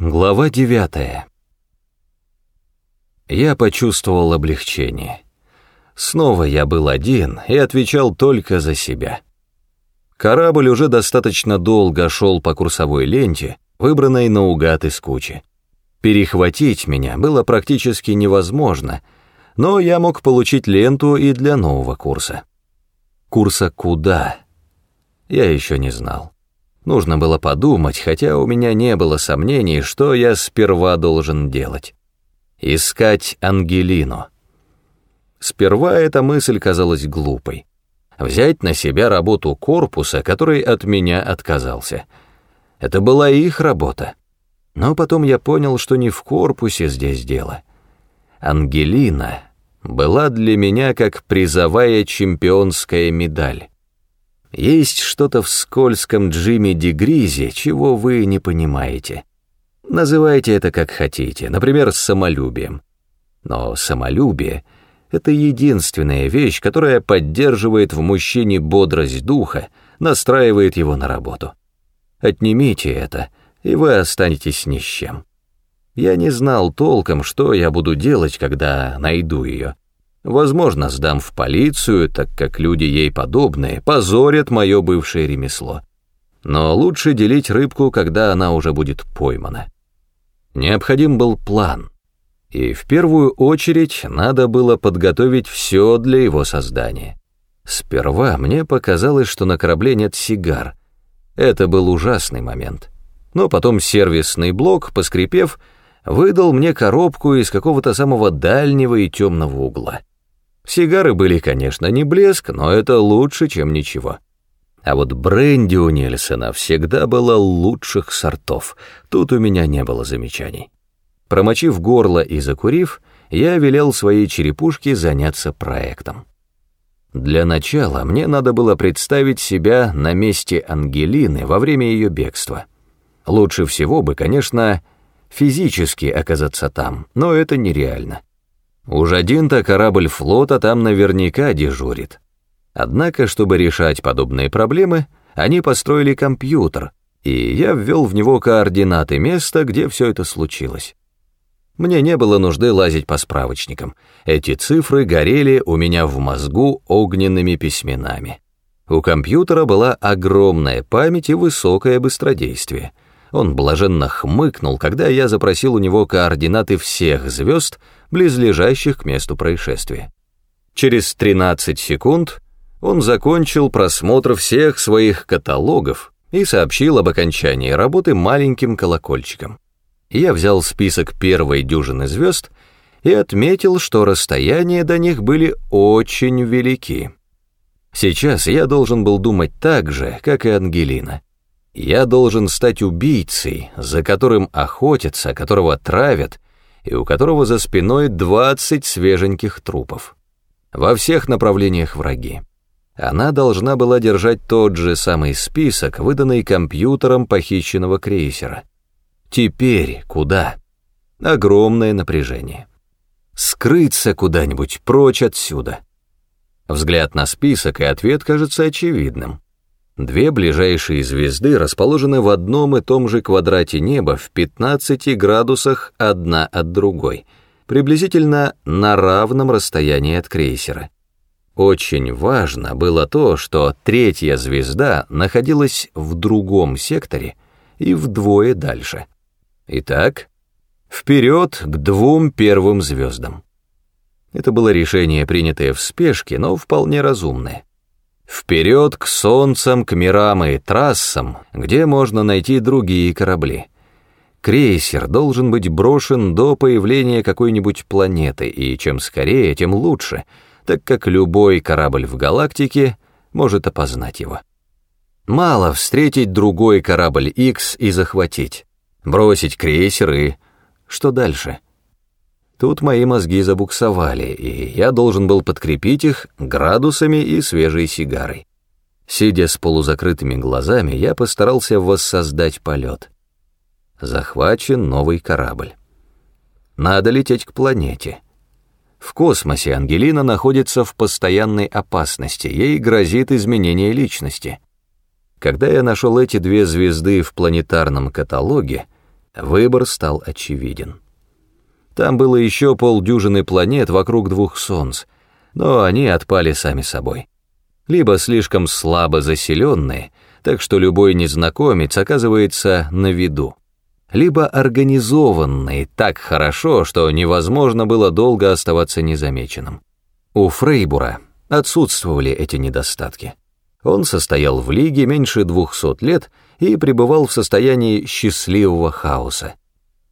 Глава девятая. Я почувствовал облегчение. Снова я был один и отвечал только за себя. Корабль уже достаточно долго шел по курсовой ленте, выбранной наугад из кучи. Перехватить меня было практически невозможно, но я мог получить ленту и для нового курса. Курса куда? Я еще не знал. Нужно было подумать, хотя у меня не было сомнений, что я сперва должен делать. Искать Ангелину. Сперва эта мысль казалась глупой. Взять на себя работу корпуса, который от меня отказался. Это была их работа. Но потом я понял, что не в корпусе здесь дело. Ангелина была для меня как призовая чемпионская медаль. Есть что-то в скользком Джимми Дегризе, чего вы не понимаете. Называйте это как хотите, например, самолюбием. Но самолюбие — это единственная вещь, которая поддерживает в мужчине бодрость духа, настраивает его на работу. Отнимите это, и вы останетесь ни с чем. Я не знал толком, что я буду делать, когда найду ее. Возможно, сдам в полицию, так как люди ей подобные позорят мое бывшее ремесло. Но лучше делить рыбку, когда она уже будет поймана. Необходим был план. И в первую очередь надо было подготовить все для его создания. Сперва мне показалось, что на корабле нет сигар. Это был ужасный момент. Но потом сервисный блок, поскрипев, выдал мне коробку из какого-то самого дальнего и темного угла. Сигары были, конечно, не блеск, но это лучше, чем ничего. А вот бренди у Нельсона всегда было лучших сортов, тут у меня не было замечаний. Промочив горло и закурив, я велел своей черепушке заняться проектом. Для начала мне надо было представить себя на месте Ангелины во время ее бегства. Лучше всего бы, конечно, физически оказаться там, но это нереально. Уж один-то корабль флота там наверняка дежурит. Однако, чтобы решать подобные проблемы, они построили компьютер, и я ввел в него координаты места, где все это случилось. Мне не было нужды лазить по справочникам. Эти цифры горели у меня в мозгу огненными письменами. У компьютера была огромная память и высокое быстродействие. Он блаженно хмыкнул, когда я запросил у него координаты всех звезд, близлежащих к месту происшествия. Через 13 секунд он закончил просмотр всех своих каталогов и сообщил об окончании работы маленьким колокольчиком. Я взял список первой дюжины звезд и отметил, что расстояния до них были очень велики. Сейчас я должен был думать так же, как и Ангелина. Я должен стать убийцей, за которым охотятся, которого травят, и у которого за спиной 20 свеженьких трупов. Во всех направлениях враги. Она должна была держать тот же самый список, выданный компьютером похищенного крейсера. Теперь куда? Огромное напряжение. Скрыться куда-нибудь прочь отсюда. Взгляд на список и ответ кажется очевидным. Две ближайшие звезды расположены в одном и том же квадрате неба в 15 градусах одна от другой, приблизительно на равном расстоянии от крейсера. Очень важно было то, что третья звезда находилась в другом секторе и вдвое дальше. Итак, вперед к двум первым звездам. Это было решение, принятое в спешке, но вполне разумное. Вперед к солнцам, к мирам и трассам, где можно найти другие корабли. Крейсер должен быть брошен до появления какой-нибудь планеты, и чем скорее, тем лучше, так как любой корабль в галактике может опознать его. Мало встретить другой корабль X и захватить, бросить крейсер и... Что дальше? — Тут мои мозги забуксовали, и я должен был подкрепить их градусами и свежей сигарой. Сидя с полузакрытыми глазами, я постарался воссоздать полет. Захвачен новый корабль. Надо лететь к планете. В космосе Ангелина находится в постоянной опасности, ей грозит изменение личности. Когда я нашел эти две звезды в планетарном каталоге, Выбор стал очевиден. Там было еще полдюжины планет вокруг двух солнц, но они отпали сами собой. Либо слишком слабо заселенные, так что любой незнакомец оказывается на виду, либо организованные так хорошо, что невозможно было долго оставаться незамеченным. У Фрейбура отсутствовали эти недостатки. Он состоял в лиге меньше двухсот лет и пребывал в состоянии счастливого хаоса.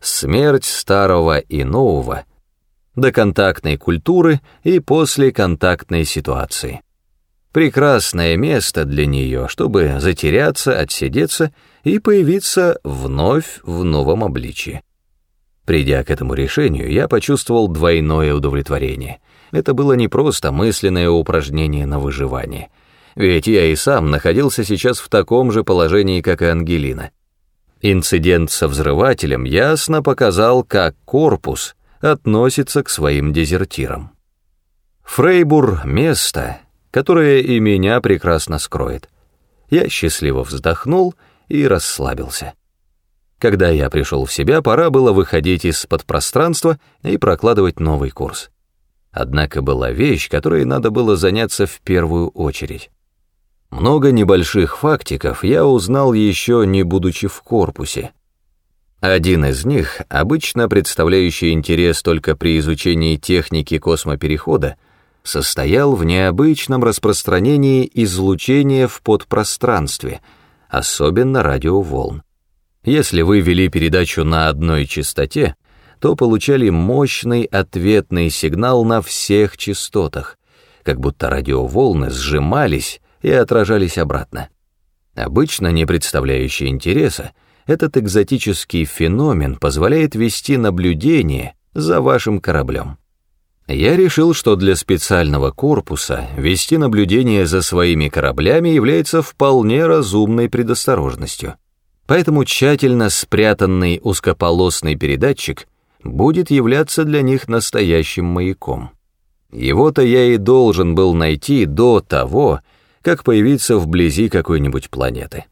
Смерть старого и нового, до контактной культуры и после контактной ситуации. Прекрасное место для нее, чтобы затеряться, отсидеться и появиться вновь в новом обличии. Придя к этому решению, я почувствовал двойное удовлетворение. Это было не просто мысленное упражнение на выживание, ведь я и сам находился сейчас в таком же положении, как и Ангелина. Инцидент со взрывателем ясно показал, как корпус относится к своим дезертирам. Фрейбур — место, которое и меня прекрасно скроет. Я счастливо вздохнул и расслабился. Когда я пришел в себя, пора было выходить из-под пространства и прокладывать новый курс. Однако была вещь, которой надо было заняться в первую очередь. Много небольших фактиков я узнал еще не будучи в корпусе. Один из них, обычно представляющий интерес только при изучении техники космоперехода, состоял в необычном распространении излучения в подпространстве, особенно радиоволн. Если вы вели передачу на одной частоте, то получали мощный ответный сигнал на всех частотах, как будто радиоволны сжимались и отражались обратно. Обычно не представляющий интереса, этот экзотический феномен позволяет вести наблюдение за вашим кораблем. Я решил, что для специального корпуса вести наблюдение за своими кораблями является вполне разумной предосторожностью. Поэтому тщательно спрятанный узкополосный передатчик будет являться для них настоящим маяком. Его-то я и должен был найти до того, как появиться вблизи какой-нибудь планеты.